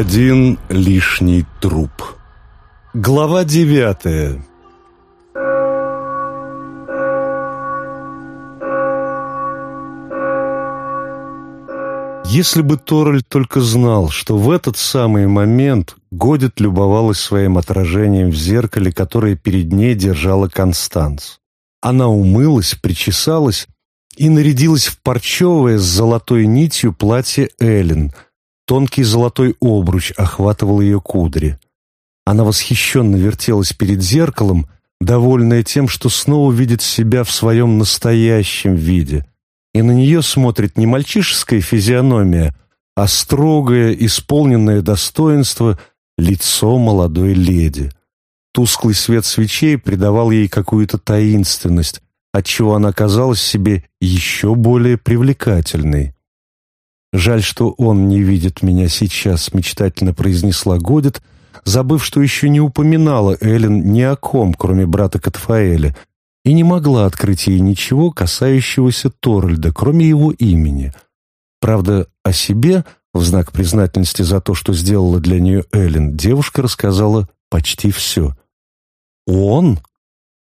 Один лишний труп. Глава девятая. Если бы Тораль только знал, что в этот самый момент Годит любовалась своим отражением в зеркале, которое перед ней держала Констанц. Она умылась, причесалась и нарядилась в парчевое с золотой нитью платье Эллен. Тонкий золотой обруч охватывал ее кудри. Она восхищенно вертелась перед зеркалом, довольная тем, что снова видит себя в своем настоящем виде, и на нее смотрит не мальчишеская физиономия, а строгое, исполненное достоинство лицо молодой леди. Тусклый свет свечей придавал ей какую-то таинственность, отчего она казалась себе еще более привлекательной. «Жаль, что он не видит меня сейчас», — мечтательно произнесла Годит, забыв, что еще не упоминала Эллен ни о ком, кроме брата Катфаэля, и не могла открыть ей ничего, касающегося Торальда, кроме его имени. Правда, о себе, в знак признательности за то, что сделала для нее Эллен, девушка рассказала почти все. «Он?»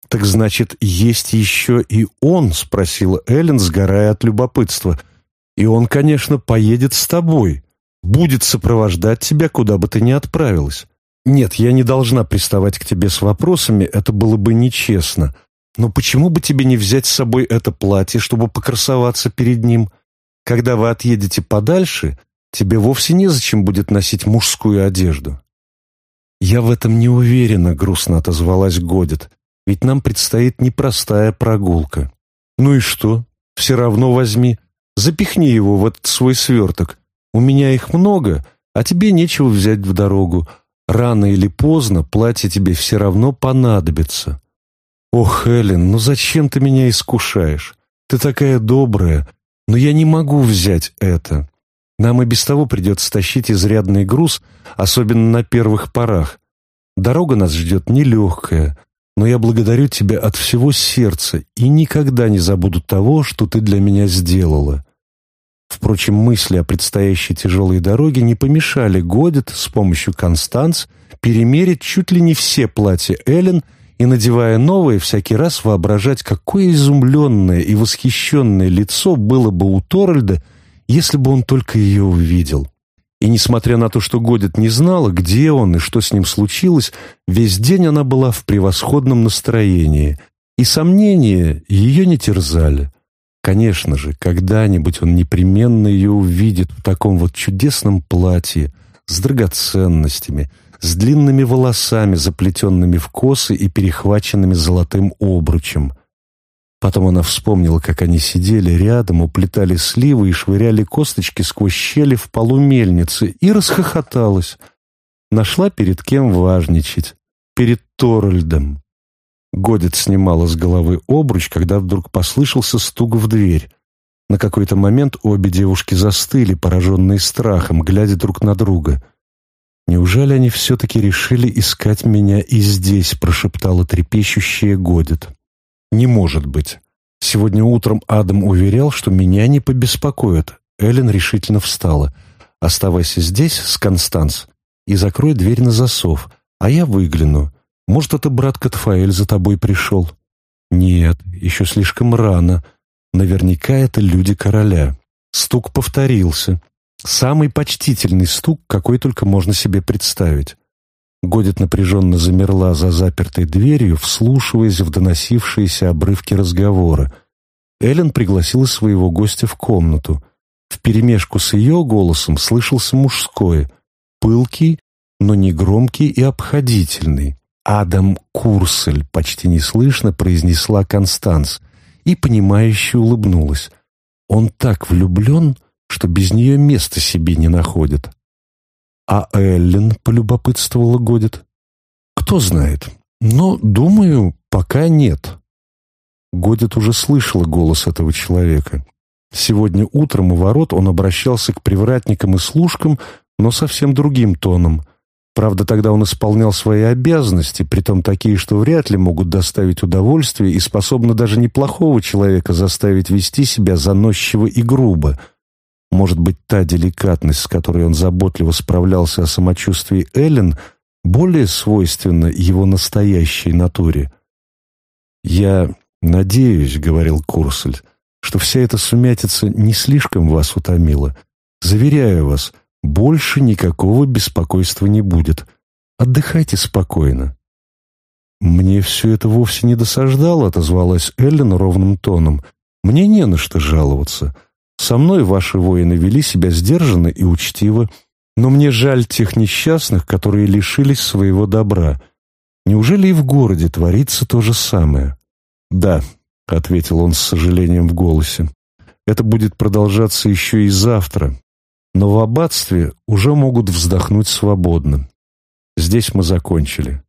«Так значит, есть еще и он?» — спросила Эллен, сгорая от любопытства. «И он, конечно, поедет с тобой, будет сопровождать тебя, куда бы ты ни отправилась. Нет, я не должна приставать к тебе с вопросами, это было бы нечестно. Но почему бы тебе не взять с собой это платье, чтобы покрасоваться перед ним? Когда вы отъедете подальше, тебе вовсе незачем будет носить мужскую одежду». «Я в этом не уверена», — грустно отозвалась Годит. «Ведь нам предстоит непростая прогулка». «Ну и что? Все равно возьми. Запихни его в этот свой сверток. У меня их много, а тебе нечего взять в дорогу. Рано или поздно платье тебе все равно понадобится». «Ох, Эллен, ну зачем ты меня искушаешь? Ты такая добрая, но я не могу взять это. Нам и без того придется тащить изрядный груз, особенно на первых порах. Дорога нас ждет нелегкая, но я благодарю тебя от всего сердца и никогда не забуду того, что ты для меня сделала». Впрочем, мысли о предстоящей тяжелой дороге не помешали Годит с помощью Констанц перемерить чуть ли не все платья Эллен и, надевая новые, всякий раз воображать, какое изумленное и восхищенное лицо было бы у Торальда, если бы он только ее увидел. И несмотря на то, что Годит не знала, где он и что с ним случилось, весь день она была в превосходном настроении, и сомнения ее не терзали. Конечно же, когда-нибудь он непременно ее увидит в таком вот чудесном платье, с драгоценностями, с длинными волосами, заплетенными в косы и перехваченными золотым обручем. Потом она вспомнила, как они сидели рядом, уплетали сливы и швыряли косточки сквозь щели в полу мельницы, и расхохоталась. Нашла перед кем важничать. Перед Торальдом. Годит снимала с головы обруч, когда вдруг послышался стук в дверь. На какой-то момент обе девушки застыли, пораженные страхом, глядя друг на друга. «Неужели они все-таки решили искать меня и здесь?» — прошептала трепещущая Годит. «Не может быть. Сегодня утром Адам уверял, что меня не побеспокоят». Эллен решительно встала. «Оставайся здесь с Констанс и закрой дверь на засов, а я выгляну. Может, это брат Катфаэль за тобой пришел?» «Нет, еще слишком рано. Наверняка это люди короля». Стук повторился. Самый почтительный стук, какой только можно себе представить. Годит напряженно замерла за запертой дверью, вслушиваясь в доносившиеся обрывки разговора. Эллен пригласила своего гостя в комнату. Вперемешку с ее голосом слышался мужской, пылкий, но не громкий и обходительный. «Адам Курсель», — почти неслышно произнесла Констанс и, понимающе улыбнулась. «Он так влюблен, что без нее места себе не находит». «А Эллен?» — полюбопытствовала Годит. «Кто знает. Но, думаю, пока нет». Годит уже слышала голос этого человека. Сегодня утром у ворот он обращался к привратникам и служкам, но совсем другим тоном. Правда, тогда он исполнял свои обязанности, притом такие, что вряд ли могут доставить удовольствие и способны даже неплохого человека заставить вести себя заносчиво и грубо. Может быть, та деликатность, с которой он заботливо справлялся о самочувствии Эллен, более свойственна его настоящей натуре. «Я надеюсь», — говорил Курсель, — «что вся эта сумятица не слишком вас утомила. Заверяю вас, больше никакого беспокойства не будет. Отдыхайте спокойно». «Мне все это вовсе не досаждало», — отозвалась Эллен ровным тоном. «Мне не на что жаловаться. Со мной ваши воины вели себя сдержанно и учтиво, но мне жаль тех несчастных, которые лишились своего добра. Неужели и в городе творится то же самое?» «Да», — ответил он с сожалением в голосе. «Это будет продолжаться еще и завтра, но в аббатстве уже могут вздохнуть свободно. Здесь мы закончили.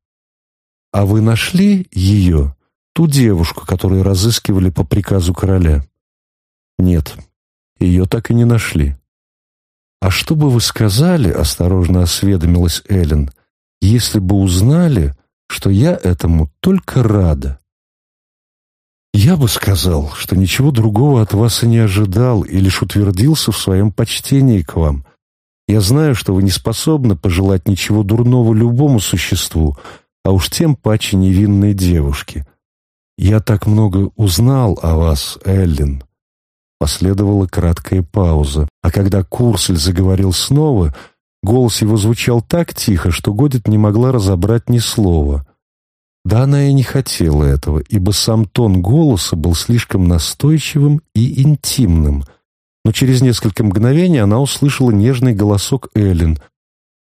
А вы нашли ее, ту девушку, которую разыскивали по приказу короля? Нет, ее так и не нашли. А что бы вы сказали, осторожно осведомилась Эллен, если бы узнали, что я этому только рада? Я бы сказал, что ничего другого от вас и не ожидал, и лишь утвердился в своем почтении к вам. Я знаю, что вы не способны пожелать ничего дурного любому существу, а уж тем паче невинной девушке. Я так много узнал о вас, Эллен. Последовала краткая пауза, а когда Курсель заговорил снова, голос его звучал так тихо, что Годит не могла разобрать ни слова — да она и не хотела этого, ибо сам тон голоса был слишком настойчивым и интимным. Но через несколько мгновений она услышала нежный голосок Эллен.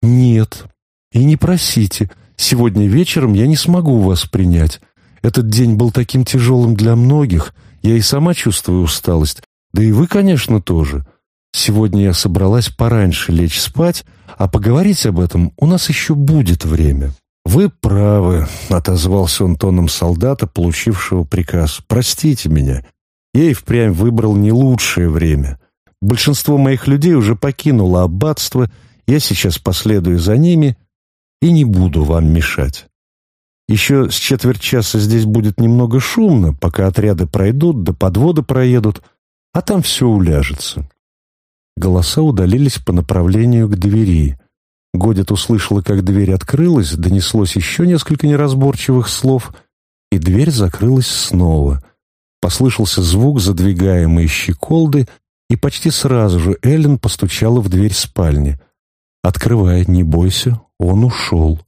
«Нет, и не просите. Сегодня вечером я не смогу вас принять. Этот день был таким тяжелым для многих. Я и сама чувствую усталость. Да и вы, конечно, тоже. Сегодня я собралась пораньше лечь спать, а поговорить об этом у нас еще будет время». «Вы правы», — отозвался он тоном солдата, получившего приказ. «Простите меня. Я и впрямь выбрал не лучшее время. Большинство моих людей уже покинуло аббатство, я сейчас последую за ними и не буду вам мешать. Еще с четверть часа здесь будет немного шумно, пока отряды пройдут, да подводы проедут, а там все уляжется». Голоса удалились по направлению к двери — Годит услышала, как дверь открылась, донеслось еще несколько неразборчивых слов, и дверь закрылась снова. Послышался звук задвигаемой щеколды, и почти сразу же Эллен постучала в дверь спальни. «Открывай, не бойся, он ушел».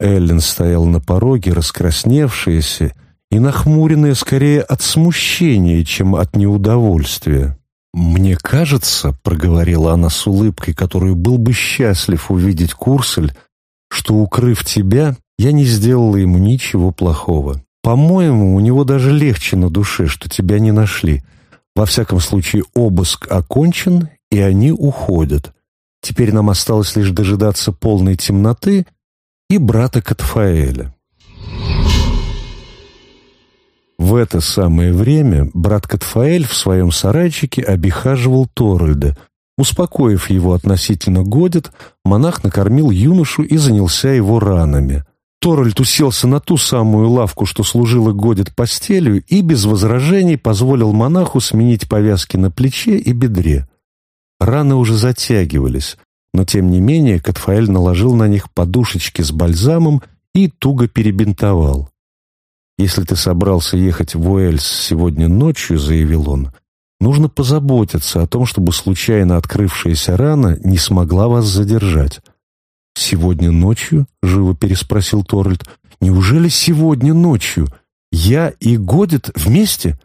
Эллен стоял на пороге, раскрасневшаяся и нахмуренная скорее от смущения, чем от неудовольствия. «Мне кажется», — проговорила она с улыбкой, которую был бы счастлив увидеть Курсель, «что, укрыв тебя, я не сделала ему ничего плохого. По-моему, у него даже легче на душе, что тебя не нашли. Во всяком случае, обыск окончен, и они уходят. Теперь нам осталось лишь дожидаться полной темноты и брата Катфаэля». В это самое время брат Катфаэль в своем сарайчике обихаживал Торальда. Успокоив его относительно годит, монах накормил юношу и занялся его ранами. Торальд уселся на ту самую лавку, что служила годит постелью, и без возражений позволил монаху сменить повязки на плече и бедре. Раны уже затягивались, но тем не менее Катфаэль наложил на них подушечки с бальзамом и туго перебинтовал. «Если ты собрался ехать в Уэльс сегодня ночью», — заявил он, «нужно позаботиться о том, чтобы случайно открывшаяся рана не смогла вас задержать». «Сегодня ночью?» — живо переспросил Торальд. «Неужели сегодня ночью? Я и Годит вместе?»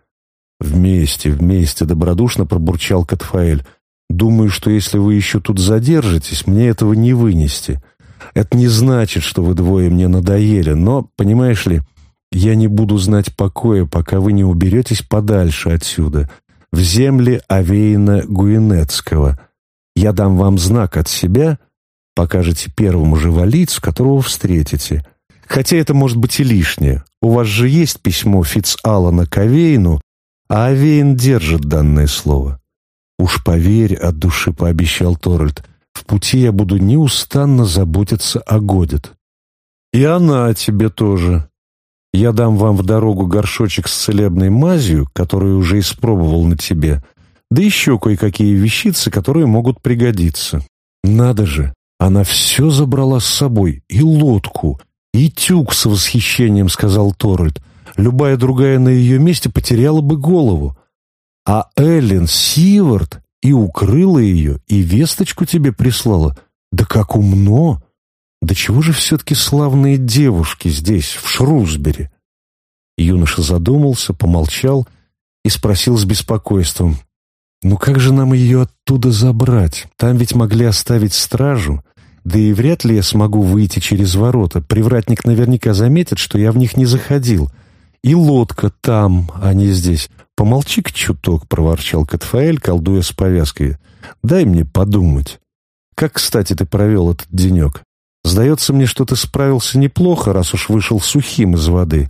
«Вместе, вместе», — добродушно пробурчал Катфаэль. «Думаю, что если вы еще тут задержитесь, мне этого не вынести. Это не значит, что вы двое мне надоели, но, понимаешь ли, я не буду знать покоя, пока вы не уберетесь подальше отсюда, в земли Авейна Гуинецкого. Я дам вам знак от себя, покажете первому же валицу, которого встретите. Хотя это может быть и лишнее. У вас же есть письмо Фицалана к Авейну, а Авейн держит данное слово. «Уж поверь, от души пообещал Торальд, в пути я буду неустанно заботиться о Годит». «И она тебе тоже», я дам вам в дорогу горшочек с целебной мазью, которую уже испробовал на тебе. да еще кое-какие вещицы, которые могут пригодиться. Надо же, она все забрала с собой, и лодку, и тюк с восхищением, сказал Торрельд. Любая другая на ее месте потеряла бы голову. А Эллен Сивард и укрыла ее, и весточку тебе прислала. Да как умно! Да чего же все-таки славные девушки здесь, в Шрусбери? Юноша задумался, помолчал и спросил с беспокойством. «Ну как же нам ее оттуда забрать? Там ведь могли оставить стражу. Да и вряд ли я смогу выйти через ворота. Привратник наверняка заметит, что я в них не заходил. И лодка там, а не здесь. Помолчи-ка чуток», — проворчал Катфаэль, колдуя с повязкой. «Дай мне подумать. Как, кстати, ты провел этот денек? Сдается мне, что ты справился неплохо, раз уж вышел сухим из воды».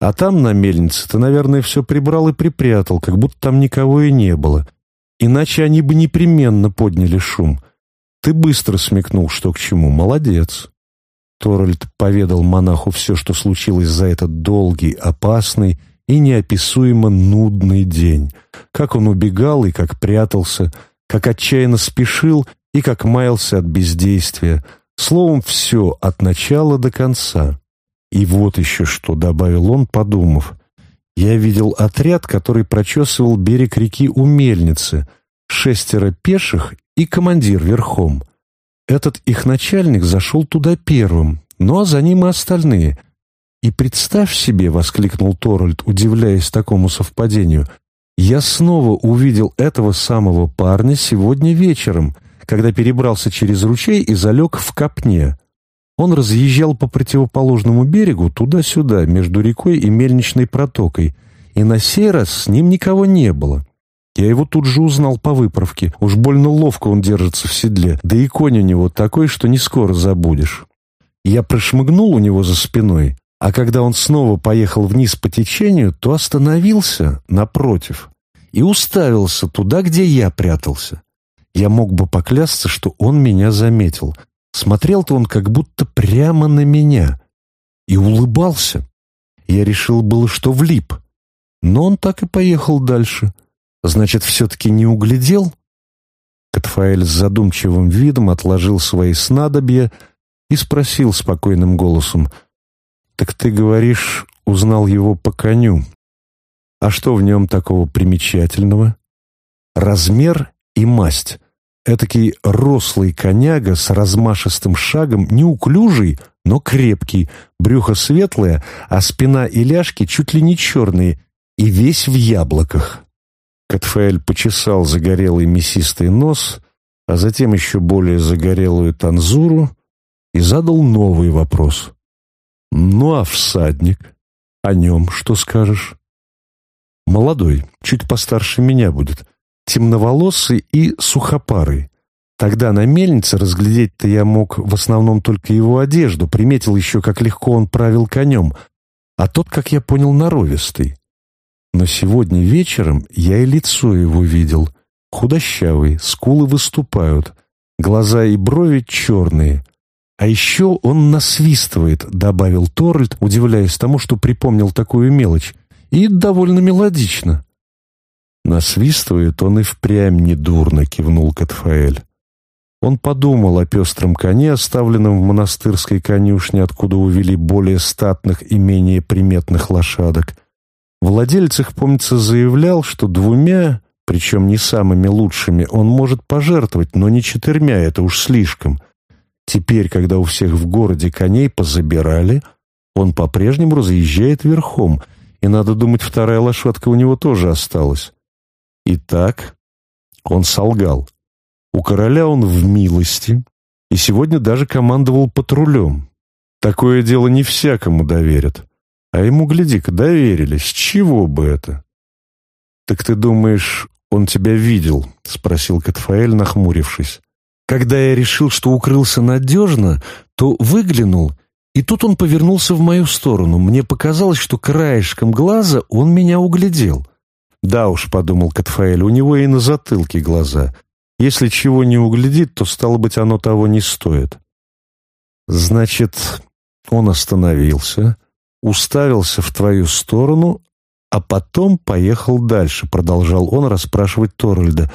А там, на мельнице, ты, наверное, все прибрал и припрятал, как будто там никого и не было. Иначе они бы непременно подняли шум. Ты быстро смекнул, что к чему. Молодец. Торальд поведал монаху все, что случилось за этот долгий, опасный и неописуемо нудный день. Как он убегал и как прятался, как отчаянно спешил и как маялся от бездействия. Словом, все от начала до конца. И вот еще что, добавил он, подумав. Я видел отряд, который прочесывал берег реки у Мельницы, шестеро пеших и командир верхом. Этот их начальник зашел туда первым, ну а за ним и остальные. И представь себе, — воскликнул Торальд, удивляясь такому совпадению, — я снова увидел этого самого парня сегодня вечером, когда перебрался через ручей и залег в копне. Он разъезжал по противоположному берегу туда-сюда, между рекой и мельничной протокой, и на сей раз с ним никого не было. Я его тут же узнал по выправке. Уж больно ловко он держится в седле, да и конь у него такой, что не скоро забудешь. Я прошмыгнул у него за спиной, а когда он снова поехал вниз по течению, то остановился напротив и уставился туда, где я прятался. Я мог бы поклясться, что он меня заметил — Смотрел-то он как будто прямо на меня и улыбался. Я решил было, что влип, но он так и поехал дальше. Значит, все-таки не углядел? Катфаэль с задумчивым видом отложил свои снадобья и спросил спокойным голосом, «Так ты, говоришь, узнал его по коню. А что в нем такого примечательного?» «Размер и масть». Этакий рослый коняга с размашистым шагом, неуклюжий, но крепкий, брюхо светлое, а спина и ляжки чуть ли не черные, и весь в яблоках. Катфаэль почесал загорелый мясистый нос, а затем еще более загорелую танзуру и задал новый вопрос. «Ну а всадник? О нем что скажешь?» «Молодой, чуть постарше меня будет темноволосый и сухопарый. Тогда на мельнице разглядеть-то я мог в основном только его одежду, приметил еще, как легко он правил конем, а тот, как я понял, норовистый. Но сегодня вечером я и лицо его видел. Худощавый, скулы выступают, глаза и брови черные. А еще он насвистывает, добавил Торальд, удивляясь тому, что припомнил такую мелочь, и довольно мелодично. Насвистывает он и впрямь недурно, кивнул Катфаэль. Он подумал о пестром коне, оставленном в монастырской конюшне, откуда увели более статных и менее приметных лошадок. Владелец их, помнится, заявлял, что двумя, причем не самыми лучшими, он может пожертвовать, но не четырьмя, это уж слишком. Теперь, когда у всех в городе коней позабирали, он по-прежнему разъезжает верхом, и, надо думать, вторая лошадка у него тоже осталась. Итак, он солгал. У короля он в милости, и сегодня даже командовал патрулем. Такое дело не всякому доверят. А ему, гляди-ка, доверили. С чего бы это? «Так ты думаешь, он тебя видел?» — спросил Катфаэль, нахмурившись. «Когда я решил, что укрылся надежно, то выглянул, и тут он повернулся в мою сторону. Мне показалось, что краешком глаза он меня углядел. «Да уж», — подумал Катфаэль, — «у него и на затылке глаза. Если чего не углядит, то, стало быть, оно того не стоит». «Значит, он остановился, уставился в твою сторону, А потом поехал дальше, продолжал он расспрашивать Торальда.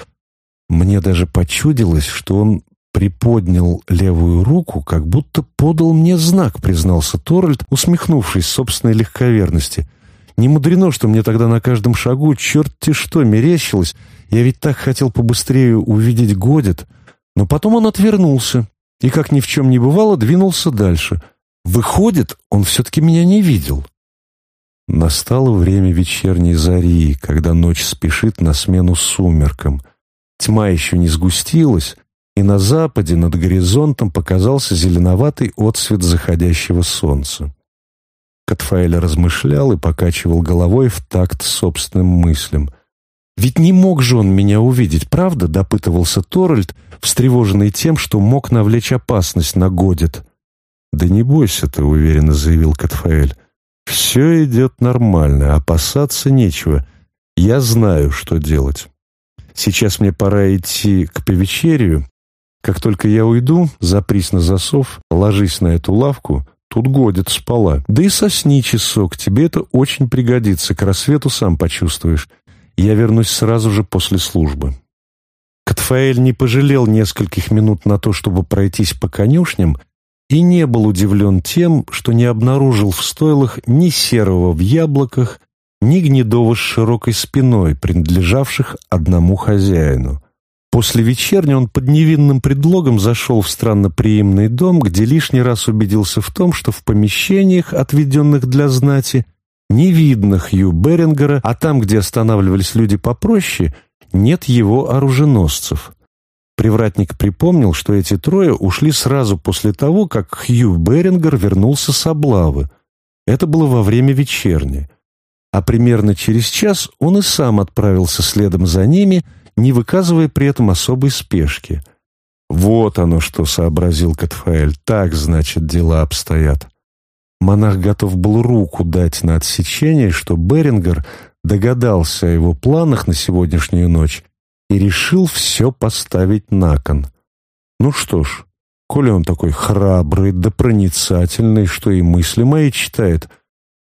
Мне даже почудилось, что он приподнял левую руку, как будто подал мне знак, признался Торальд, усмехнувшись собственной легковерности. Не мудрено, что мне тогда на каждом шагу черти что мерещилось. Я ведь так хотел побыстрее увидеть Годит. Но потом он отвернулся и, как ни в чем не бывало, двинулся дальше. Выходит, он все-таки меня не видел. Настало время вечерней зари, когда ночь спешит на смену сумеркам. Тьма еще не сгустилась, и на западе над горизонтом показался зеленоватый отсвет заходящего солнца. Катфаэль размышлял и покачивал головой в такт собственным мыслям. «Ведь не мог же он меня увидеть, правда?» — допытывался Торальд, встревоженный тем, что мог навлечь опасность на Годит. «Да не бойся ты», — уверенно заявил Катфаэль. «Все идет нормально, опасаться нечего. Я знаю, что делать. Сейчас мне пора идти к повечерию, как только я уйду, запрись на засов, ложись на эту лавку, тут годит спала. Да и сосни часок, тебе это очень пригодится, к рассвету сам почувствуешь. Я вернусь сразу же после службы». Катфаэль не пожалел нескольких минут на то, чтобы пройтись по конюшням, и не был удивлен тем, что не обнаружил в стойлах ни серого в яблоках, ни гнедого с широкой спиной, принадлежавших одному хозяину. После вечерни он под невинным предлогом зашел в странноприимный дом, где лишний раз убедился в том, что в помещениях, отведенных для знати, не видно Хью Берингера, а там, где останавливались люди попроще, нет его оруженосцев. Привратник припомнил, что эти трое ушли сразу после того, как Хью Берингер вернулся с облавы. Это было во время вечерни. А примерно через час он и сам отправился следом за ними – не выказывая при этом особой спешки. «Вот оно что», — сообразил Катфаэль, — «так, значит, дела обстоят». Монах готов был руку дать на отсечение, что Берингер догадался о его планах на сегодняшнюю ночь и решил все поставить на кон. Ну что ж, коли он такой храбрый да проницательный, что и мысли мои читает,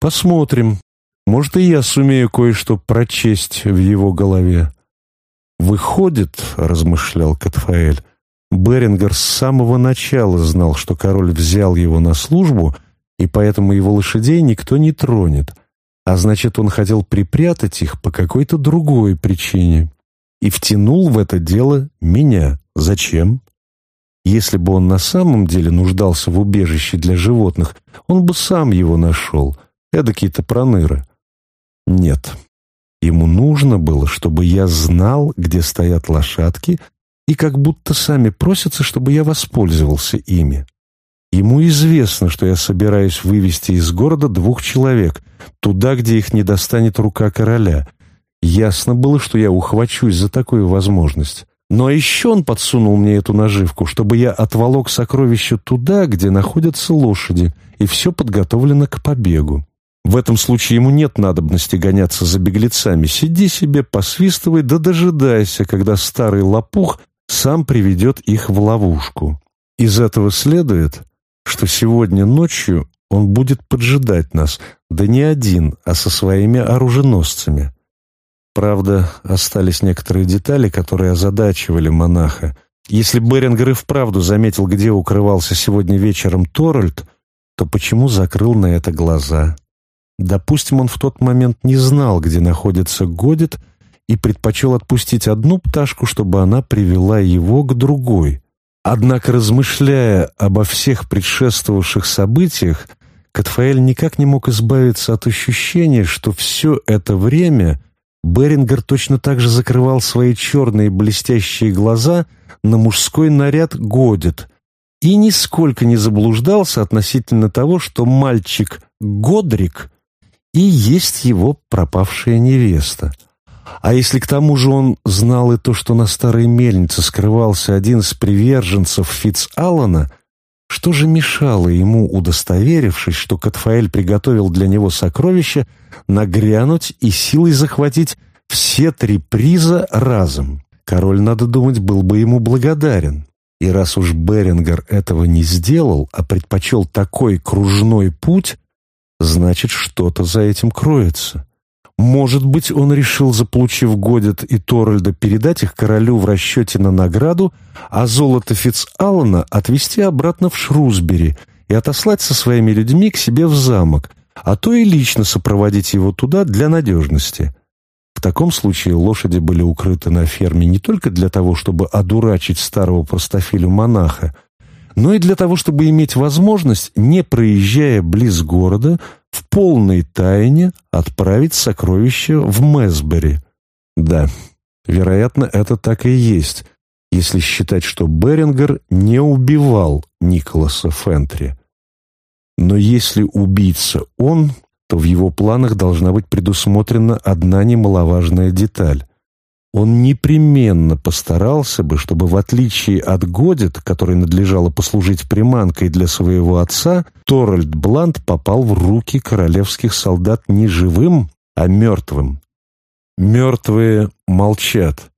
посмотрим. Может, и я сумею кое-что прочесть в его голове. «Выходит, — размышлял Катфаэль, — Берингер с самого начала знал, что король взял его на службу, и поэтому его лошадей никто не тронет, а значит, он хотел припрятать их по какой-то другой причине и втянул в это дело меня. Зачем? Если бы он на самом деле нуждался в убежище для животных, он бы сам его нашел, эдакие-то проныры. Нет, Ему нужно было, чтобы я знал, где стоят лошадки, и как будто сами просятся, чтобы я воспользовался ими. Ему известно, что я собираюсь вывести из города двух человек, туда, где их не достанет рука короля. Ясно было, что я ухвачусь за такую возможность. Но еще он подсунул мне эту наживку, чтобы я отволок сокровища туда, где находятся лошади, и все подготовлено к побегу. В этом случае ему нет надобности гоняться за беглецами. Сиди себе, посвистывай, да дожидайся, когда старый лопух сам приведет их в ловушку. Из этого следует, что сегодня ночью он будет поджидать нас, да не один, а со своими оруженосцами. Правда, остались некоторые детали, которые озадачивали монаха. Если Берингер и вправду заметил, где укрывался сегодня вечером Торальд, то почему закрыл на это глаза? Допустим, он в тот момент не знал, где находится Годит, и предпочел отпустить одну пташку, чтобы она привела его к другой. Однако, размышляя обо всех предшествовавших событиях, Катфаэль никак не мог избавиться от ощущения, что все это время Берингер точно так же закрывал свои черные блестящие глаза на мужской наряд Годит и нисколько не заблуждался относительно того, что мальчик Годрик и есть его пропавшая невеста. А если к тому же он знал и то, что на старой мельнице скрывался один из приверженцев Фитц-Аллана, что же мешало ему, удостоверившись, что Катфаэль приготовил для него сокровища, нагрянуть и силой захватить все три приза разом? Король, надо думать, был бы ему благодарен. И раз уж Берингер этого не сделал, а предпочел такой кружной путь, Значит, что-то за этим кроется. Может быть, он решил, заполучив Годит и Торальда, передать их королю в расчете на награду, а золото Фитц-Аллана отвезти обратно в Шрусбери и отослать со своими людьми к себе в замок, а то и лично сопроводить его туда для надежности. В таком случае лошади были укрыты на ферме не только для того, чтобы одурачить старого простофилю монаха, но и для того, чтобы иметь возможность, не проезжая близ города, в полной тайне отправить сокровища в Месбери. Да, вероятно, это так и есть, если считать, что Берингер не убивал Николаса Фентри. Но если убийца он, то в его планах должна быть предусмотрена одна немаловажная деталь. Он непременно постарался бы, чтобы в отличие от Годит, которой надлежало послужить приманкой для своего отца, Торальд Блант попал в руки королевских солдат не живым, а мертвым. Мертвые молчат.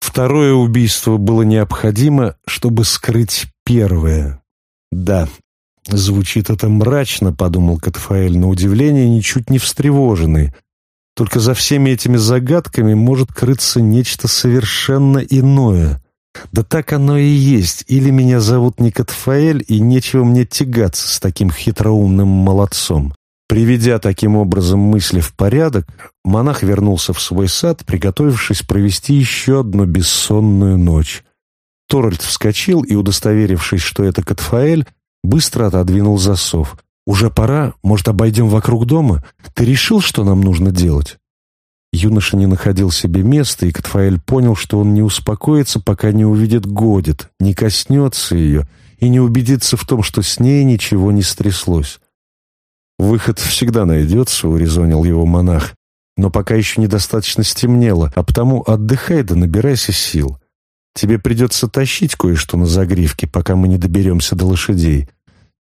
Второе убийство было необходимо, чтобы скрыть первое. Да, звучит это мрачно, подумал Катфаэль, на удивление ничуть не встревоженный. Только за всеми этими загадками может крыться нечто совершенно иное. Да так оно и есть. Или меня зовут Никатфаэль, и нечего мне тягаться с таким хитроумным молодцом. Приведя таким образом мысли в порядок, монах вернулся в свой сад, приготовившись провести еще одну бессонную ночь. Торальд вскочил и, удостоверившись, что это Катфаэль, быстро отодвинул засов. «Уже пора, может, обойдем вокруг дома? Ты решил, что нам нужно делать?» Юноша не находил себе места, и Катфаэль понял, что он не успокоится, пока не увидит Годит, не коснется ее и не убедится в том, что с ней ничего не стряслось. «Выход всегда найдется», — урезонил его монах, «но пока еще недостаточно стемнело, а потому отдыхай да набирайся сил. Тебе придется тащить кое-что на загривке, пока мы не доберемся до лошадей.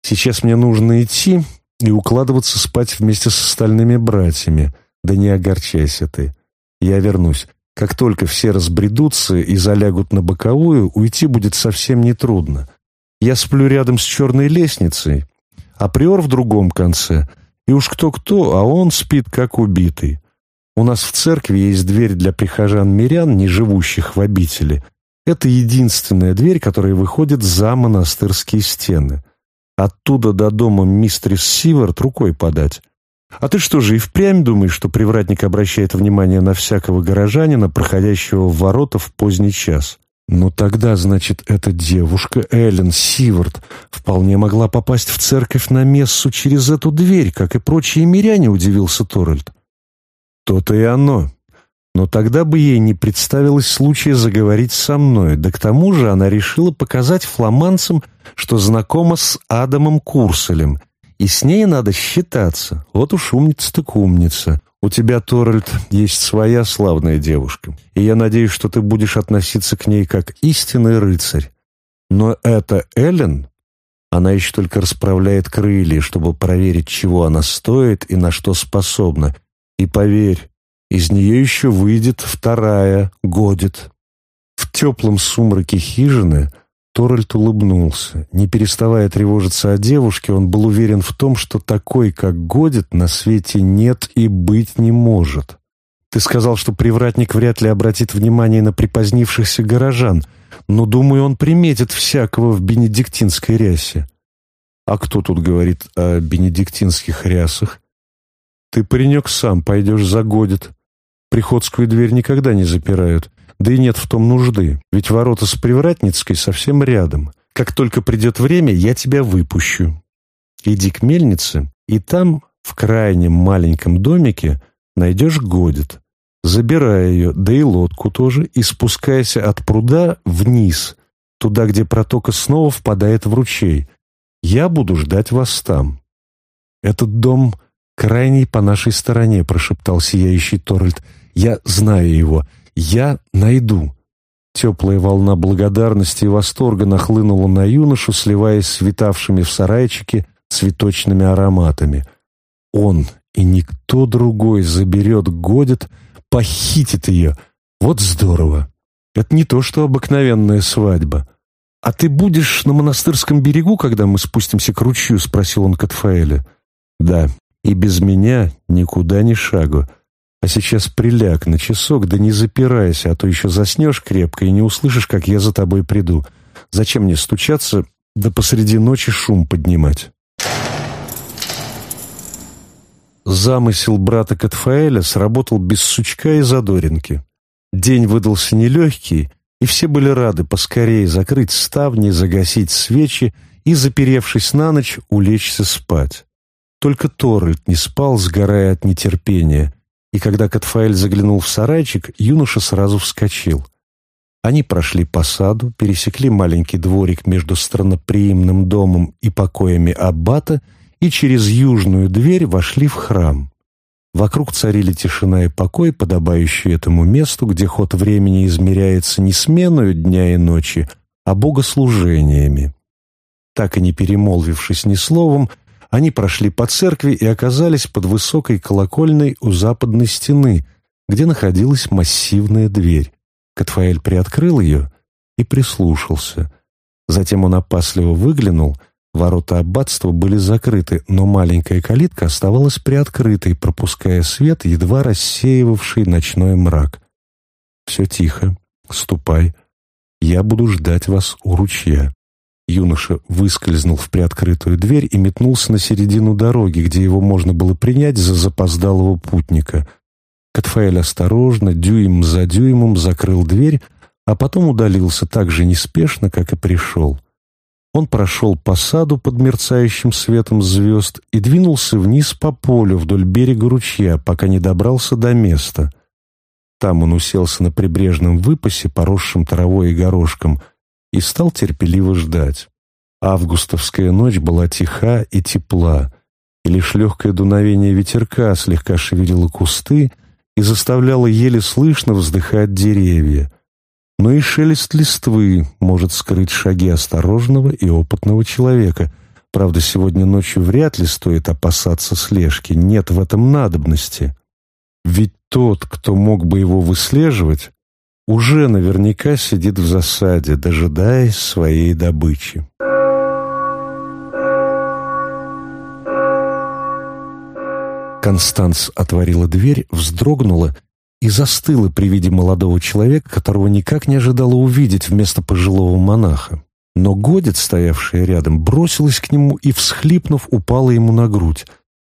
Сейчас мне нужно идти и укладываться спать вместе с остальными братьями. Да не огорчайся ты. Я вернусь. Как только все разбредутся и залягут на боковую, уйти будет совсем нетрудно. Я сплю рядом с черной лестницей, а приор в другом конце. И уж кто-кто, а он спит как убитый. У нас в церкви есть дверь для прихожан-мирян, не живущих в обители. Это единственная дверь, которая выходит за монастырские стены. Оттуда до дома мистерис Сивард рукой подать. А ты что же, и впрямь думаешь, что привратник обращает внимание на всякого горожанина, проходящего в ворота в поздний час? Ну тогда, значит, эта девушка, Эллен Сивард, вполне могла попасть в церковь на мессу через эту дверь, как и прочие миряне, удивился Торальд. То-то и оно. Но тогда бы ей не представилось случая заговорить со мной, да к тому же она решила показать фламандцам, что знакома с Адамом Курселем, и с ней надо считаться. Вот уж умница так умница. У тебя, Торальд, есть своя славная девушка, и я надеюсь, что ты будешь относиться к ней как истинный рыцарь. Но эта Эллен, она еще только расправляет крылья, чтобы проверить, чего она стоит и на что способна. И поверь, из нее еще выйдет вторая, годит. В теплом сумраке хижины Торальд улыбнулся. Не переставая тревожиться о девушке, он был уверен в том, что такой, как Годит, на свете нет и быть не может. Ты сказал, что привратник вряд ли обратит внимание на припозднившихся горожан, но, думаю, он приметит всякого в бенедиктинской рясе. А кто тут говорит о бенедиктинских рясах? Ты, паренек, сам пойдешь за Годит. Приходскую дверь никогда не запирают. Да и нет в том нужды, ведь ворота с Привратницкой совсем рядом. Как только придет время, я тебя выпущу. Иди к мельнице, и там, в крайнем маленьком домике, найдешь Годит. Забирай ее, да и лодку тоже, и спускайся от пруда вниз, туда, где протока снова впадает в ручей. Я буду ждать вас там. Этот дом крайний по нашей стороне, прошептал сияющий Торальд. Я знаю его. Я найду». Теплая волна благодарности и восторга нахлынула на юношу, сливаясь с витавшими в сарайчике цветочными ароматами. Он и никто другой заберет Годит, похитит ее. Вот здорово. Это не то, что обыкновенная свадьба. «А ты будешь на монастырском берегу, когда мы спустимся к ручью?» — спросил он Катфаэля. «Да, и без меня никуда ни шагу. А сейчас приляг на часок, да не запирайся, а то еще заснешь крепко и не услышишь, как я за тобой приду. Зачем мне стучаться, да посреди ночи шум поднимать?» Замысел брата Катфаэля сработал без сучка и задоринки. День выдался нелегкий, и все были рады поскорее закрыть ставни, загасить свечи и, заперевшись на ночь, улечься спать. Только Торальд не спал, сгорая от нетерпения, и когда Катфаэль заглянул в сарайчик, юноша сразу вскочил. Они прошли по саду, пересекли маленький дворик между странноприимным домом и покоями аббата — и через южную дверь вошли в храм. Вокруг царили тишина и покой, подобающие этому месту, где ход времени измеряется не сменою дня и ночи, а богослужениями. Так и не перемолвившись ни словом, они прошли по церкви и оказались под высокой колокольной у западной стены, где находилась массивная дверь. Катфаэль приоткрыл ее и прислушался. Затем он опасливо выглянул — Ворота аббатства были закрыты, но маленькая калитка оставалась приоткрытой, пропуская свет, едва рассеивавший ночной мрак. «Все тихо. Ступай. Я буду ждать вас у ручья». Юноша выскользнул в приоткрытую дверь и метнулся на середину дороги, где его можно было принять за запоздалого путника. Катфаэль осторожно, дюйм за дюймом закрыл дверь, а потом удалился так же неспешно, как и пришел. Он прошел по саду под мерцающим светом звезд и двинулся вниз по полю вдоль берега ручья, пока не добрался до места. Там он уселся на прибрежном выпасе, поросшем травой и горошком, и стал терпеливо ждать. Августовская ночь была тиха и тепла, и лишь легкое дуновение ветерка слегка шевелило кусты и заставляло еле слышно вздыхать деревья но и шелест листвы может скрыть шаги осторожного и опытного человека. Правда, сегодня ночью вряд ли стоит опасаться слежки, нет в этом надобности. Ведь тот, кто мог бы его выслеживать, уже наверняка сидит в засаде, дожидаясь своей добычи. Констанс отворила дверь, вздрогнула и застыла при виде молодого человека, которого никак не ожидала увидеть вместо пожилого монаха. Но Годит, стоявшая рядом, бросилась к нему и, всхлипнув, упала ему на грудь.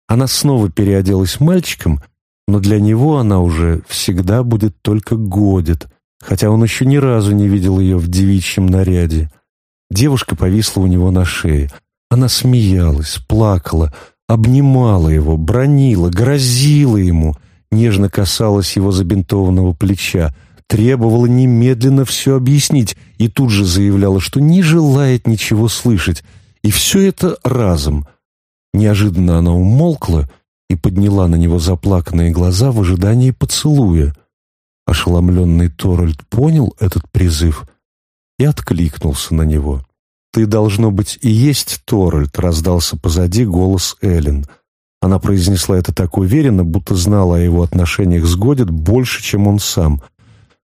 Она снова переоделась мальчиком, но для него она уже всегда будет только Годит, хотя он еще ни разу не видел ее в девичьем наряде. Девушка повисла у него на шее. Она смеялась, плакала, обнимала его, бронила, грозила ему — нежно касалась его забинтованного плеча, требовала немедленно все объяснить и тут же заявляла, что не желает ничего слышать. И все это разом. Неожиданно она умолкла и подняла на него заплаканные глаза в ожидании поцелуя. Ошеломленный Торальд понял этот призыв и откликнулся на него. «Ты, должно быть, и есть Торальд», — раздался позади голос Эллен — она произнесла это так уверенно, будто знала о его отношениях с Годит больше, чем он сам.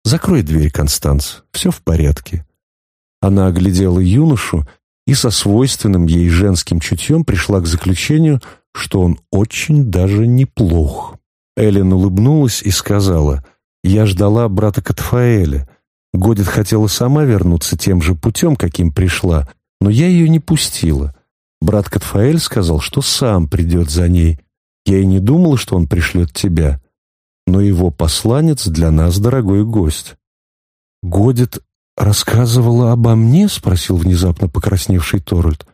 «Закрой дверь, Констанс, все в порядке». Она оглядела юношу и со свойственным ей женским чутьем пришла к заключению, что он очень даже неплох. Эллен улыбнулась и сказала, «Я ждала брата Катфаэля. Годит хотела сама вернуться тем же путем, каким пришла, но я ее не пустила. Брат Катфаэль сказал, что сам придет за ней. Я и не думал, что он пришлет тебя. Но его посланец для нас дорогой гость. Годит рассказывала обо мне?» — спросил внезапно покрасневший Торальд.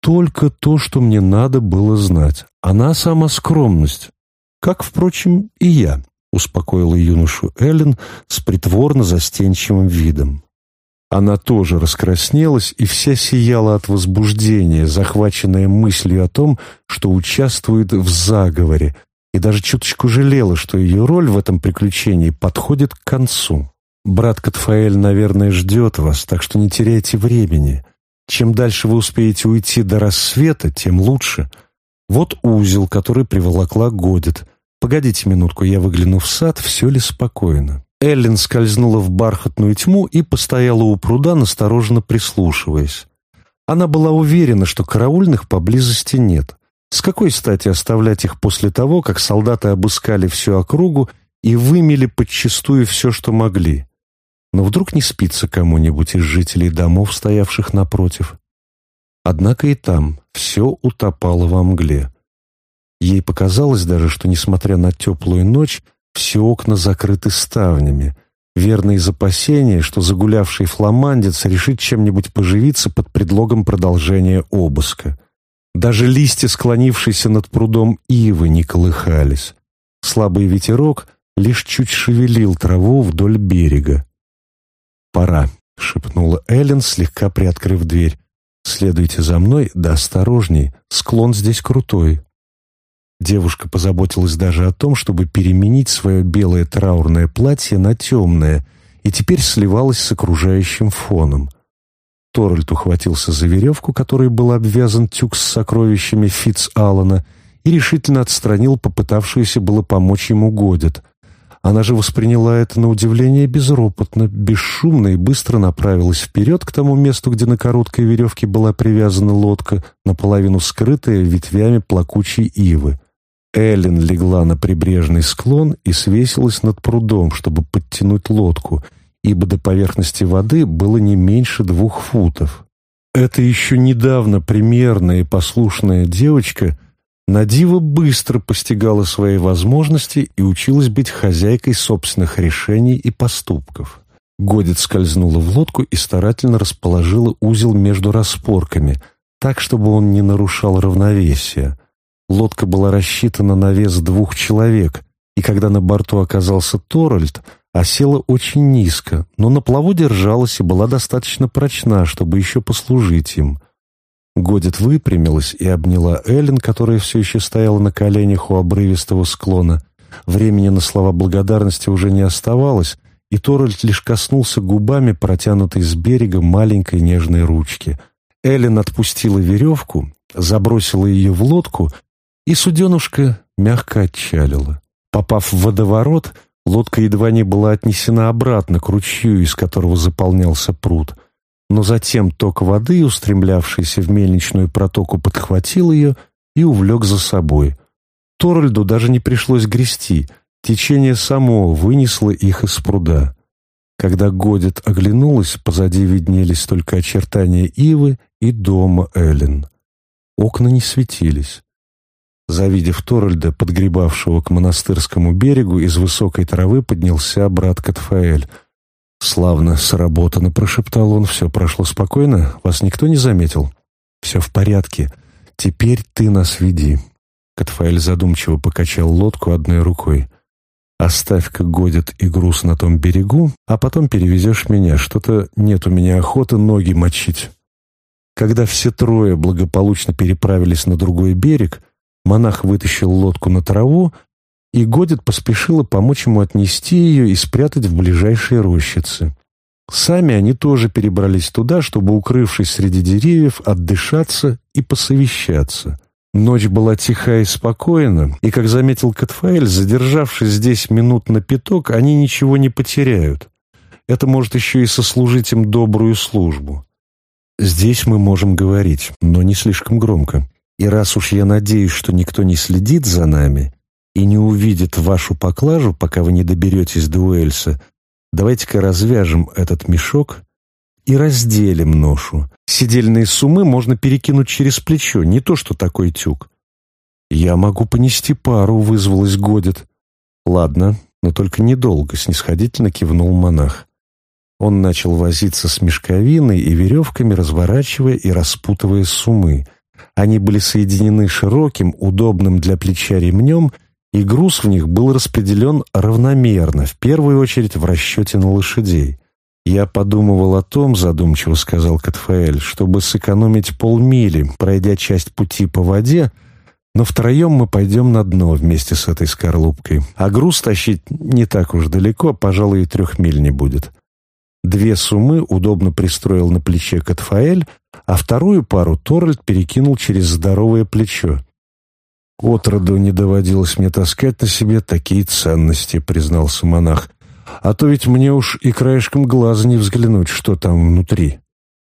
«Только то, что мне надо было знать. Она сама скромность, как, впрочем, и я», — успокоила юношу Эллен с притворно застенчивым видом. Она тоже раскраснелась и вся сияла от возбуждения, захваченная мыслью о том, что участвует в заговоре, и даже чуточку жалела, что ее роль в этом приключении подходит к концу. «Брат Катфаэль, наверное, ждет вас, так что не теряйте времени. Чем дальше вы успеете уйти до рассвета, тем лучше. Вот узел, который приволокла Годит. Погодите минутку, я выгляну в сад, все ли спокойно». Эллен скользнула в бархатную тьму и постояла у пруда, настороженно прислушиваясь. Она была уверена, что караульных поблизости нет. С какой стати оставлять их после того, как солдаты обыскали всю округу и вымели подчистую все, что могли? Но вдруг не спится кому-нибудь из жителей домов, стоявших напротив? Однако и там все утопало во мгле. Ей показалось даже, что, несмотря на теплую ночь, все окна закрыты ставнями, верно из что загулявший фламандец решит чем-нибудь поживиться под предлогом продолжения обыска. Даже листья, склонившиеся над прудом ивы, не колыхались. Слабый ветерок лишь чуть шевелил траву вдоль берега. «Пора», — шепнула Эллен, слегка приоткрыв дверь. «Следуйте за мной, да осторожней, склон здесь крутой». Девушка позаботилась даже о том, чтобы переменить свое белое траурное платье на темное, и теперь сливалась с окружающим фоном. Торальд ухватился за веревку, которой был обвязан тюк с сокровищами Фитц Аллана, и решительно отстранил попытавшуюся было помочь ему Годит. Она же восприняла это на удивление безропотно, бесшумно и быстро направилась вперед к тому месту, где на короткой веревке была привязана лодка, наполовину скрытая ветвями плакучей ивы. Эллен легла на прибрежный склон и свесилась над прудом, чтобы подтянуть лодку, ибо до поверхности воды было не меньше двух футов. Эта еще недавно примерная и послушная девочка Надива быстро постигала свои возможности и училась быть хозяйкой собственных решений и поступков. Годит скользнула в лодку и старательно расположила узел между распорками, так, чтобы он не нарушал равновесия. Лодка была рассчитана на вес двух человек, и когда на борту оказался Торальд, осела очень низко, но на плаву держалась и была достаточно прочна, чтобы еще послужить им. Годит выпрямилась и обняла Эллен, которая все еще стояла на коленях у обрывистого склона. Времени на слова благодарности уже не оставалось, и Торальд лишь коснулся губами протянутой с берега маленькой нежной ручки. Эллен отпустила веревку, забросила ее в лодку и суденушка мягко отчалила. Попав в водоворот, лодка едва не была отнесена обратно к ручью, из которого заполнялся пруд. Но затем ток воды, устремлявшийся в мельничную протоку, подхватил ее и увлек за собой. Торальду даже не пришлось грести, течение само вынесло их из пруда. Когда Годит оглянулась, позади виднелись только очертания ивы и дома Эллен. Окна не светились. Завидев Торальда, подгребавшего к монастырскому берегу, из высокой травы поднялся брат Катфаэль. «Славно сработано», — прошептал он. «Все прошло спокойно? Вас никто не заметил?» «Все в порядке. Теперь ты нас веди». Катфаэль задумчиво покачал лодку одной рукой. «Оставь-ка годит и груз на том берегу, а потом перевезешь меня. Что-то нет у меня охоты ноги мочить». Когда все трое благополучно переправились на другой берег, Монах вытащил лодку на траву, и Годит поспешила помочь ему отнести ее и спрятать в ближайшей рощице. Сами они тоже перебрались туда, чтобы, укрывшись среди деревьев, отдышаться и посовещаться. Ночь была тиха и спокойна, и, как заметил Катфаэль, задержавшись здесь минут на пяток, они ничего не потеряют. Это может еще и сослужить им добрую службу. Здесь мы можем говорить, но не слишком громко. И раз уж я надеюсь, что никто не следит за нами и не увидит вашу поклажу, пока вы не доберетесь до Уэльса, давайте-ка развяжем этот мешок и разделим ношу. Сидельные суммы можно перекинуть через плечо, не то что такой тюк. Я могу понести пару, вызвалась Годит. Ладно, но только недолго, снисходительно кивнул монах. Он начал возиться с мешковиной и веревками, разворачивая и распутывая суммы — они были соединены широким, удобным для плеча ремнем, и груз в них был распределен равномерно, в первую очередь в расчете на лошадей. «Я подумывал о том, — задумчиво сказал Катфаэль, — чтобы сэкономить полмили, пройдя часть пути по воде, но втроем мы пойдем на дно вместе с этой скорлупкой, а груз тащить не так уж далеко, пожалуй, и трех миль не будет». Две суммы удобно пристроил на плече Катфаэль, а вторую пару Торальд перекинул через здоровое плечо. «Отроду не доводилось мне таскать на себе такие ценности», — признался монах. «А то ведь мне уж и краешком глаза не взглянуть, что там внутри».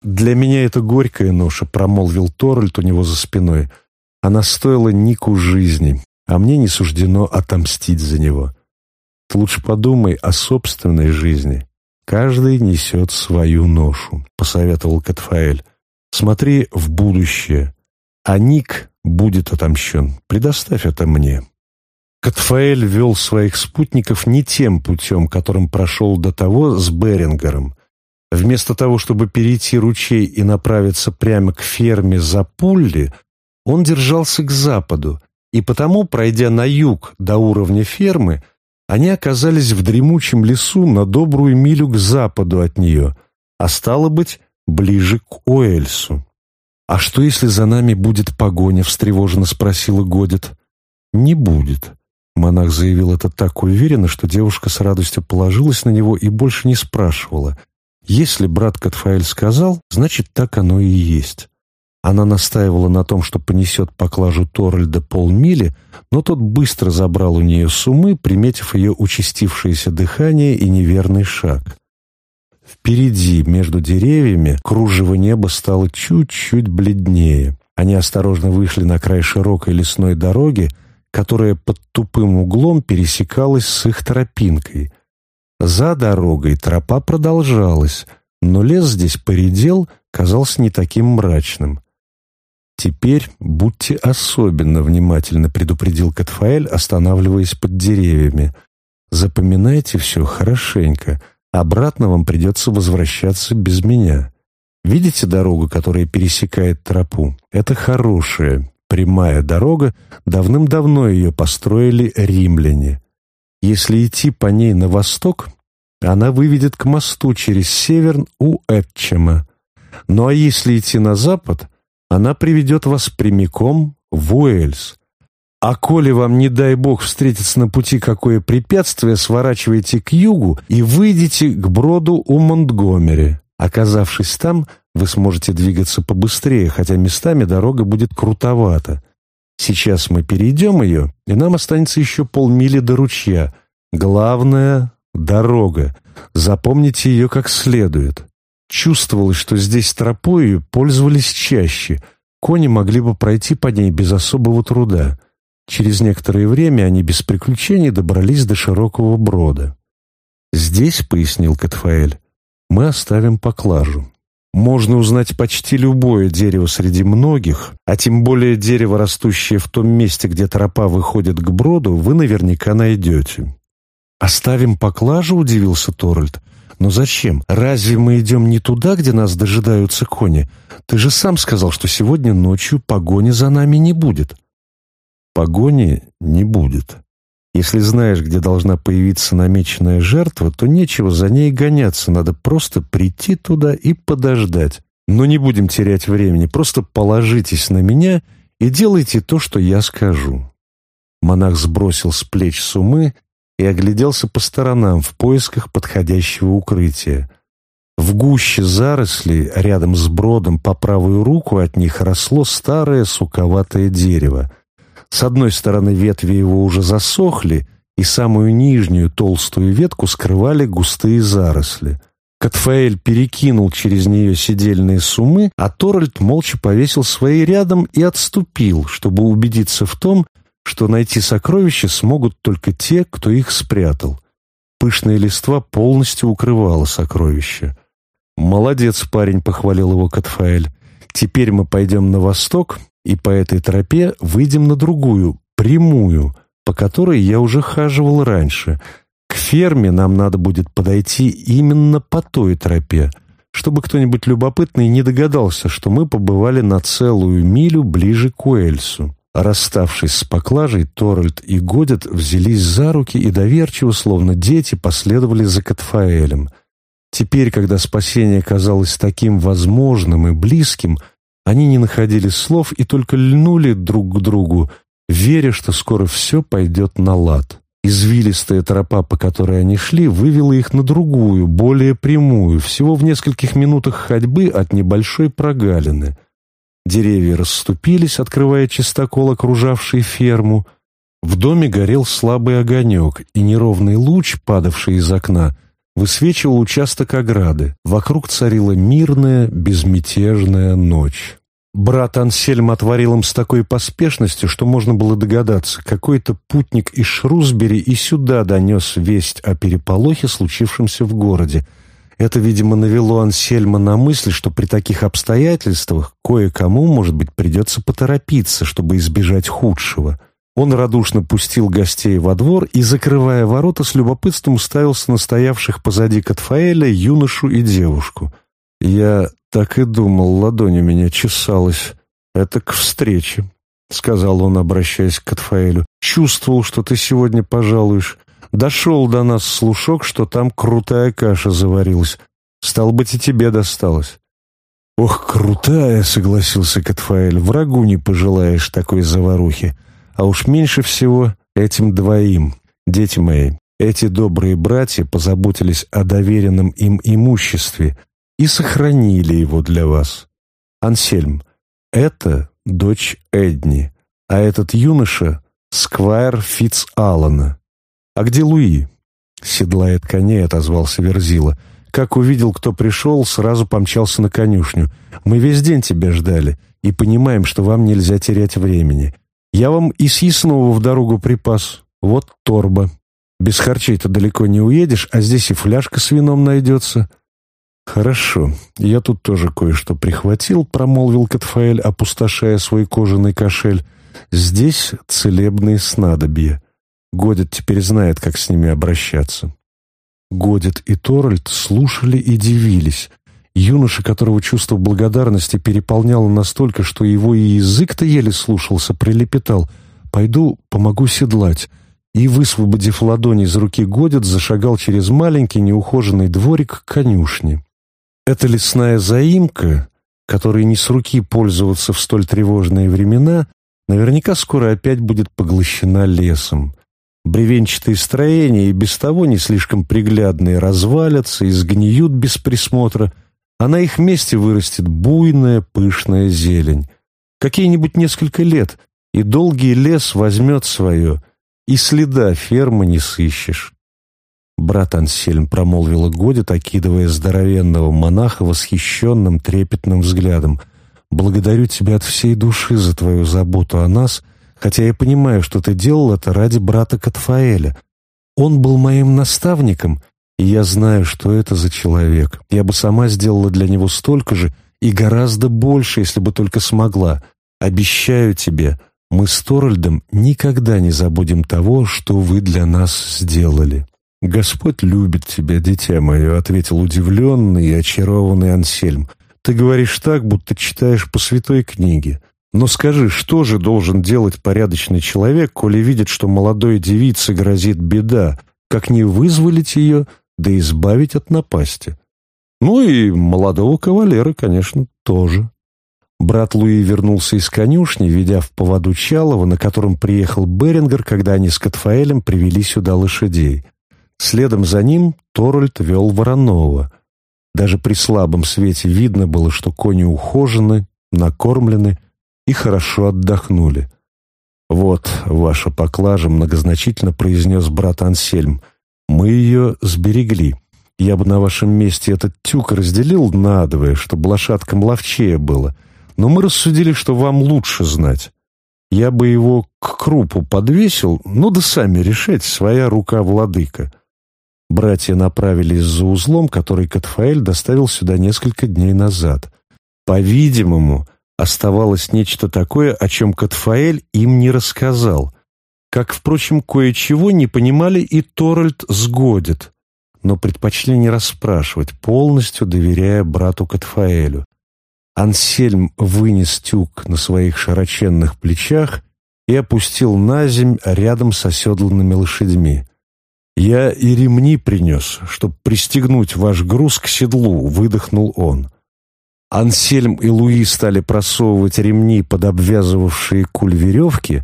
«Для меня это горькая ноша», — промолвил Торальд у него за спиной. Она стоила Нику жизни, а мне не суждено отомстить за него. Ты лучше подумай о собственной жизни. Каждый несет свою ношу, — посоветовал Катфаэль. Смотри в будущее, а Ник будет отомщен. Предоставь это мне. Катфаэль вел своих спутников не тем путем, которым прошел до того с Берингером. Вместо того, чтобы перейти ручей и направиться прямо к ферме за Пулли, он держался к западу, и потому, пройдя на юг до уровня фермы, они оказались в дремучем лесу на добрую милю к западу от нее, а стало быть, ближе к Уэльсу. «А что, если за нами будет погоня?» — встревоженно спросила Годит. «Не будет». Монах заявил это так уверенно, что девушка с радостью положилась на него и больше не спрашивала. Если брат Катфаэль сказал, значит, так оно и есть. Она настаивала на том, что понесет поклажу Торальда полмили, но тот быстро забрал у нее суммы, приметив ее участившееся дыхание и неверный шаг. Впереди, между деревьями, кружево неба стало чуть-чуть бледнее. Они осторожно вышли на край широкой лесной дороги, которая под тупым углом пересекалась с их тропинкой. За дорогой тропа продолжалась, но лес здесь поредел, казался не таким мрачным. «Теперь будьте особенно внимательны», — предупредил Катфаэль, останавливаясь под деревьями. «Запоминайте все хорошенько. Обратно вам придется возвращаться без меня. Видите дорогу, которая пересекает тропу? Это хорошая, прямая дорога. Давным-давно ее построили римляне. Если идти по ней на восток, она выведет к мосту через северн у Этчема. Ну а если идти на запад — она приведет вас прямиком в Уэльс. А коли вам, не дай бог, встретится на пути какое препятствие, сворачивайте к югу и выйдите к броду у Монтгомери. Оказавшись там, вы сможете двигаться побыстрее, хотя местами дорога будет крутовата. Сейчас мы перейдем ее, и нам останется еще полмили до ручья. Главное — дорога. Запомните ее как следует. Чувствовалось, что здесь тропою пользовались чаще. Кони могли бы пройти по ней без особого труда. Через некоторое время они без приключений добрались до широкого брода. «Здесь», — пояснил Катфаэль, — «мы оставим поклажу. Можно узнать почти любое дерево среди многих, а тем более дерево, растущее в том месте, где тропа выходит к броду, вы наверняка найдете». «Оставим поклажу?» — удивился Торальд. «Но зачем? Разве мы идем не туда, где нас дожидаются кони? Ты же сам сказал, что сегодня ночью погони за нами не будет». «Погони не будет. Если знаешь, где должна появиться намеченная жертва, то нечего за ней гоняться, надо просто прийти туда и подождать. Но не будем терять времени, просто положитесь на меня и делайте то, что я скажу». Монах сбросил с плеч сумы и огляделся по сторонам в поисках подходящего укрытия. В гуще зарослей, рядом с бродом по правую руку от них росло старое суковатое дерево. С одной стороны ветви его уже засохли, и самую нижнюю толстую ветку скрывали густые заросли. Катфаэль перекинул через нее седельные сумы, а Торальд молча повесил свои рядом и отступил, чтобы убедиться в том, что найти сокровища смогут только те, кто их спрятал. Пышная листва полностью укрывала сокровища. «Молодец, парень», — похвалил его Катфаэль. «Теперь мы пойдем на восток, и по этой тропе выйдем на другую, прямую, по которой я уже хаживал раньше. К ферме нам надо будет подойти именно по той тропе, чтобы кто-нибудь любопытный не догадался, что мы побывали на целую милю ближе к Уэльсу». Расставшись с поклажей, Торальд и Годет взялись за руки и доверчиво, словно дети, последовали за Катфаэлем. Теперь, когда спасение казалось таким возможным и близким, они не находили слов и только льнули друг к другу, веря, что скоро все пойдет на лад. Извилистая тропа, по которой они шли, вывела их на другую, более прямую, всего в нескольких минутах ходьбы от небольшой прогалины — Деревья расступились, открывая чистокол, окружавший ферму. В доме горел слабый огонек, и неровный луч, падавший из окна, высвечивал участок ограды. Вокруг царила мирная, безмятежная ночь. Брат Ансельм отворил им с такой поспешностью, что можно было догадаться, какой-то путник из Шрусбери и сюда донес весть о переполохе, случившемся в городе. Это, видимо, навело Ансельма на мысль, что при таких обстоятельствах кое-кому, может быть, придется поторопиться, чтобы избежать худшего. Он радушно пустил гостей во двор и, закрывая ворота, с любопытством уставился на стоявших позади Катфаэля юношу и девушку. «Я так и думал, ладонь у меня чесалась. Это к встрече», — сказал он, обращаясь к Катфаэлю. «Чувствовал, что ты сегодня пожалуешь. Дошел до нас слушок, что там крутая каша заварилась. Стал быть, и тебе досталось». «Ох, крутая!» — согласился Катфаэль. «Врагу не пожелаешь такой заварухи. А уж меньше всего этим двоим. Дети мои, эти добрые братья позаботились о доверенном им имуществе — и сохранили его для вас. Ансельм, это дочь Эдни, а этот юноша — Сквайр Фитц Аллана. А где Луи? Седлает коней, отозвался Верзила. Как увидел, кто пришел, сразу помчался на конюшню. Мы весь день тебя ждали и понимаем, что вам нельзя терять времени. Я вам и съестного в дорогу припас. Вот торба. Без харчей-то далеко не уедешь, а здесь и фляжка с вином найдется. «Хорошо, я тут тоже кое-что прихватил», — промолвил Катфаэль, опустошая свой кожаный кошель. «Здесь целебные снадобья. Годит теперь знает, как с ними обращаться». Годит и Торальд слушали и дивились. Юноша, которого чувство благодарности переполняло настолько, что его и язык-то еле слушался, прилепетал «Пойду, помогу седлать» и, высвободив ладони из руки Годит, зашагал через маленький неухоженный дворик к конюшне. Эта лесная заимка, которой не с руки пользоваться в столь тревожные времена, наверняка скоро опять будет поглощена лесом. Бревенчатые строения и без того не слишком приглядные развалятся и сгниют без присмотра, а на их месте вырастет буйная пышная зелень. Какие-нибудь несколько лет, и долгий лес возьмет свое, и следа фермы не сыщешь. Брат Ансельм промолвила Годит, окидывая здоровенного монаха восхищенным трепетным взглядом. «Благодарю тебя от всей души за твою заботу о нас, хотя я понимаю, что ты делал это ради брата Катфаэля. Он был моим наставником, и я знаю, что это за человек. Я бы сама сделала для него столько же и гораздо больше, если бы только смогла. Обещаю тебе, мы с Торальдом никогда не забудем того, что вы для нас сделали». «Господь любит тебя, дитя мое», — ответил удивленный и очарованный Ансельм. «Ты говоришь так, будто читаешь по святой книге. Но скажи, что же должен делать порядочный человек, коли видит, что молодой девице грозит беда, как не вызволить ее, да избавить от напасти? Ну и молодого кавалера, конечно, тоже». Брат Луи вернулся из конюшни, ведя в поводу Чалова, на котором приехал Берингер, когда они с Катфаэлем привели сюда лошадей. Следом за ним Торольд вел Воронова. Даже при слабом свете видно было, что кони ухожены, накормлены и хорошо отдохнули. «Вот ваша поклажа», — многозначительно произнес брат Ансельм. «Мы ее сберегли. Я бы на вашем месте этот тюк разделил надвое, чтобы лошадкам ловчее было. Но мы рассудили, что вам лучше знать. Я бы его к крупу подвесил, ну да сами решать, своя рука владыка. Братья направились за узлом, который Катфаэль доставил сюда несколько дней назад. По-видимому, оставалось нечто такое, о чем Катфаэль им не рассказал. Как, впрочем, кое-чего не понимали и Торальд сгодит, но предпочли не расспрашивать, полностью доверяя брату Катфаэлю. Ансельм вынес тюк на своих широченных плечах и опустил на земь рядом с оседланными лошадьми. «Я и ремни принес, чтоб пристегнуть ваш груз к седлу», — выдохнул он. Ансельм и Луи стали просовывать ремни под обвязывавшие куль веревки,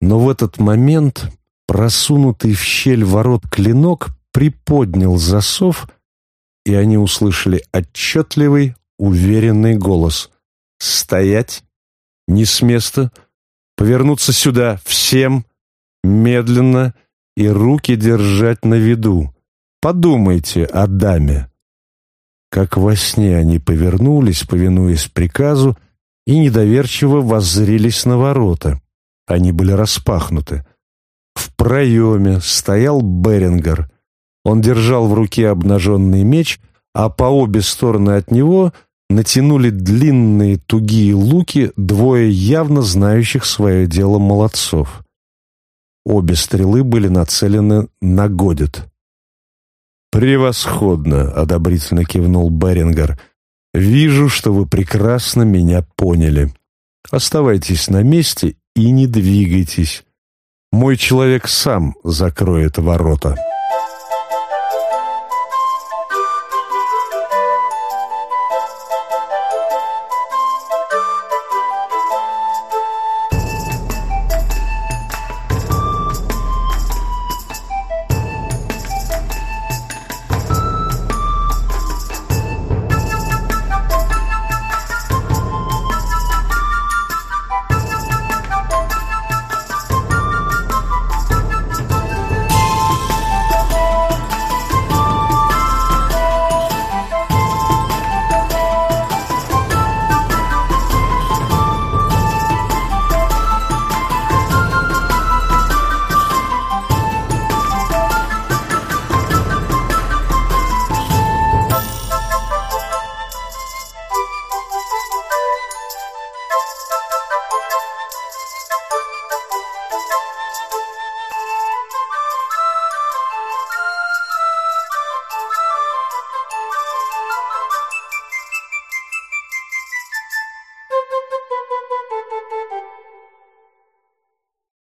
но в этот момент просунутый в щель ворот клинок приподнял засов, и они услышали отчетливый, уверенный голос. «Стоять! Не с места! Повернуться сюда! Всем! Медленно!» и руки держать на виду. Подумайте о даме». Как во сне они повернулись, повинуясь приказу, и недоверчиво воззрелись на ворота. Они были распахнуты. В проеме стоял Берингер. Он держал в руке обнаженный меч, а по обе стороны от него натянули длинные тугие луки двое явно знающих свое дело молодцов. Обе стрелы были нацелены на Годит. «Превосходно!» — одобрительно кивнул Берингер. «Вижу, что вы прекрасно меня поняли. Оставайтесь на месте и не двигайтесь. Мой человек сам закроет ворота».